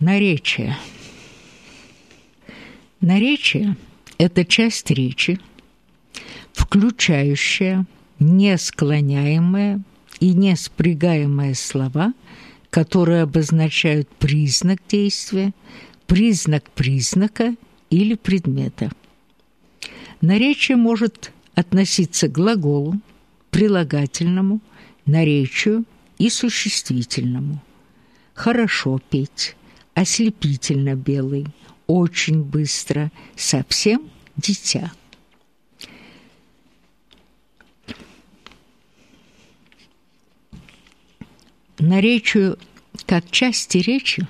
Наречие. Наречие – это часть речи, включающая несклоняемые и неспрягаемые слова, которые обозначают признак действия, признак признака или предмета. Наречие может относиться к глаголу, прилагательному, наречию и существительному. Хорошо петь, ослепительно белый, очень быстро, совсем дитя. Наречию как части речи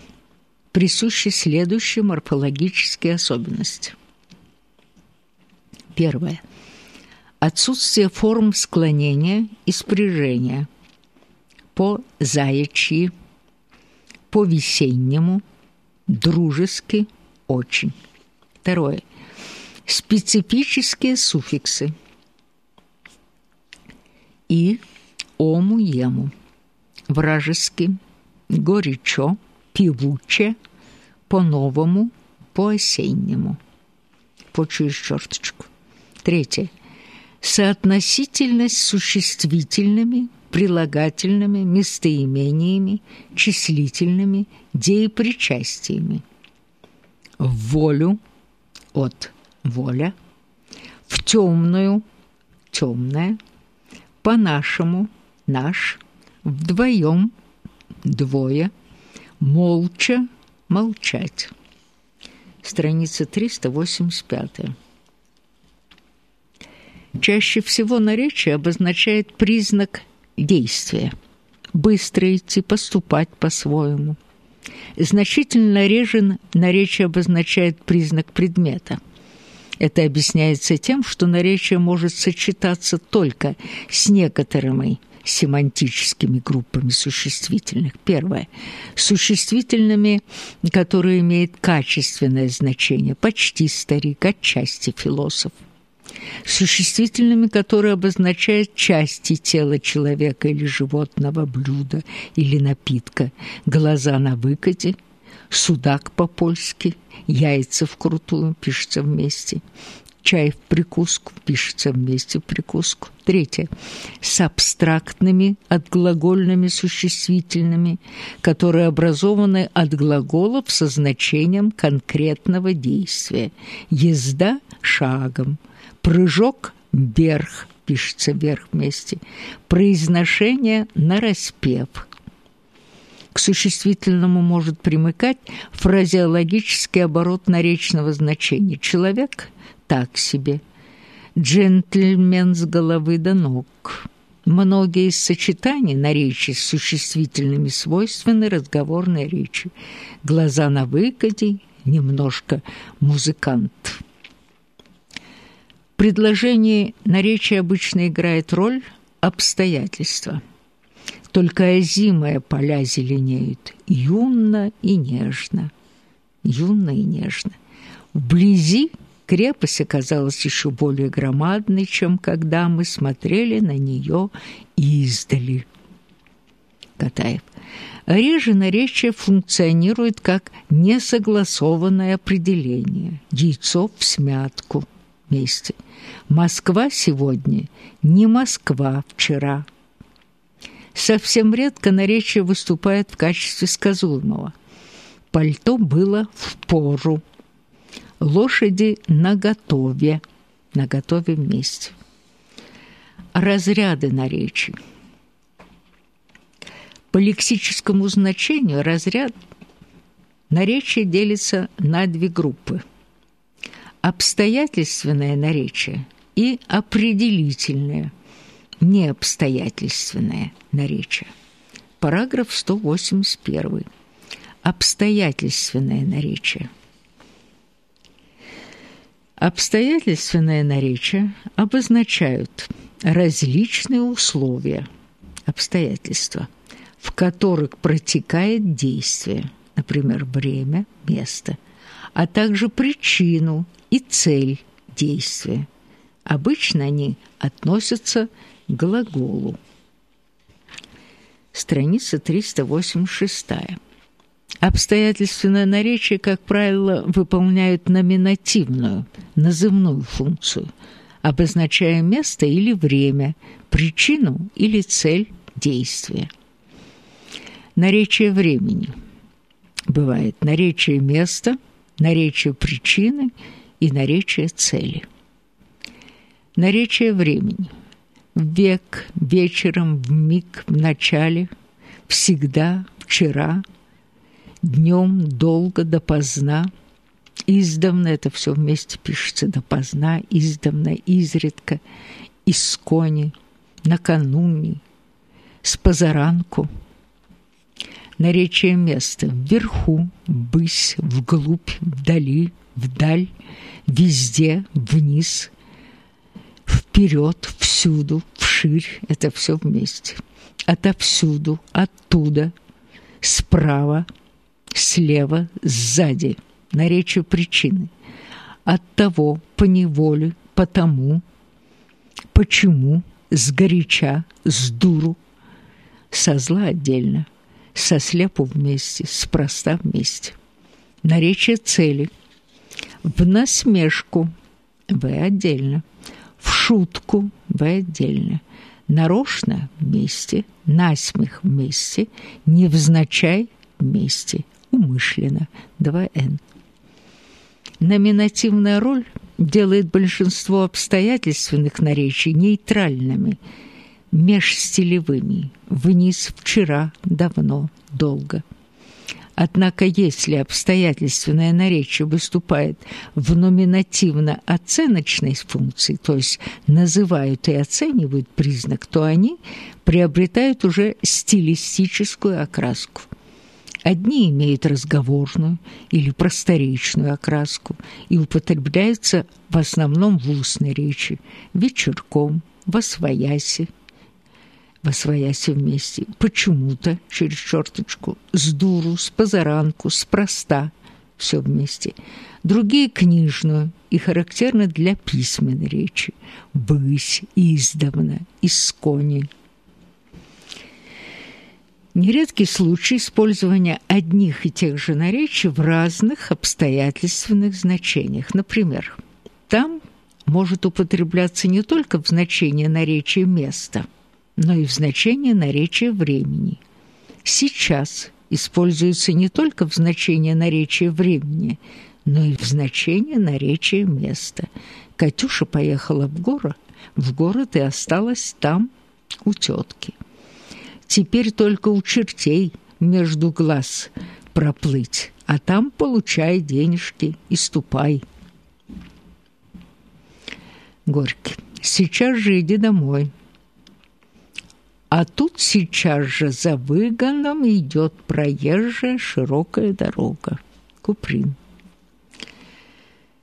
присущи следующие морфологические особенности. Первое. Отсутствие форм склонения и спряжения по заячьи, по весеннему, дружески, очень. Второе. Специфические суффиксы и ому-ему, вражески, горячо, певуче, по-новому, по-осеннему, по через черточку. Третье. Соотносительность с существительными, прилагательными, местоимениями, числительными, деепричастиями. Волю от воля, в темную темная, по-нашему наш, вдвоем двое, молча молчать. Страница 385. Чаще всего наречие обозначает признак действия. Быстро идти, поступать по-своему. Значительно реже наречие обозначает признак предмета. Это объясняется тем, что наречие может сочетаться только с некоторыми семантическими группами существительных. Первое. Существительными, которые имеют качественное значение. Почти старик, отчасти философ существительными, которые обозначают части тела человека или животного, блюда или напитка, глаза на выкате, судак по-польски, яйца вкрутую, пишется вместе, чай в прикуску, пишется вместе в прикуску. Третье. С абстрактными отглагольными существительными, которые образованы от глаголов со значением конкретного действия. Езда – шагом, прыжок – вверх, пишется вверх вместе, произношение – нараспев. К существительному может примыкать фразеологический оборот наречного значения. Человек – так себе, джентльмен с головы до ног. Многие из сочетаний наречий с существительными свойственны разговорной речи. Глаза на выкоде, немножко музыкант предложении наречия обычно играет роль обстоятельства. Только озимые поля зеленеют юно и нежно. Юно и нежно. Вблизи крепость оказалась еще более громадной, чем когда мы смотрели на нее издали. Катаев. Реже наречие функционирует как несогласованное определение. Яйцо в смятку – месте. Москва сегодня не Москва вчера. Совсем редко наречие выступает в качестве сказуемого. Пальто было в пору. Лошади наготове, наготове вместе. Разряды наречий. По лексическому значению разряд наречия делится на две группы – обстоятельственное наречие и определительное, необстоятельственное наречие. Параграф 181. Обстоятельственное наречие. Обстоятельственное наречие обозначают различные условия, обстоятельства, в которых протекает действие, например, время, место, а также причину и цель действия. Обычно они относятся к глаголу. Страница 386. Обстоятельственное наречие, как правило, выполняют номинативную, назывную функцию, обозначая место или время, причину или цель действия. Наречие времени. Бывает наречие места, наречие причины и наречие цели. Наречие времени. Век, вечером, в миг, в начале, всегда, вчера, днем, долго, допоздна. Издавна это все вместе пишется допоздна, издавна, изредка, искони, накануне, с позаранку – наречие места вверху, вбысь, вглубь, вдали, вдаль, везде, вниз, вперед, всюду, вширь – это все вместе. Отовсюду, оттуда, справа, слева, сзади. Наречие причины. От того, по неволе, потому, почему, сгоряча, с дуру, со зла отдельно – со слепу вместе, спроста вместе. Наречие цели. В насмешку. Вы отдельно, в шутку. Вы отдельно, нарочно вместе, насмех вместе, невзначай вместе, умышленно, 2Н. Номинативная роль делает большинство обстоятельственных наречий нейтральными – межстилевыми, вниз вчера, давно, долго. Однако если обстоятельственное наречие выступает в номинативно-оценочной функции, то есть называют и оценивают признак, то они приобретают уже стилистическую окраску. Одни имеют разговорную или просторечную окраску и употребляются в основном в устной речи, вечерком, во свояси, во свояси вместе. Почему-то через черточку, с дуру, с позаранку, спроста, все вместе. Другие книжную и характерны для письменной речи. Быть, издавна, искони. Нередкий случай использования одних и тех же наречий в разных обстоятельственных значениях. Например, там может употребляться не только в значении наречия места – но и в значении наречия времени. Сейчас используется не только в значении наречия времени, но и в значении наречия места. Катюша поехала в город, в город и осталась там у тетки. Теперь только у чертей между глаз проплыть, а там получай денежки и ступай. Горький. Сейчас же иди домой. А тут сейчас же за выгоном идет проезжая широкая дорога. Куприн.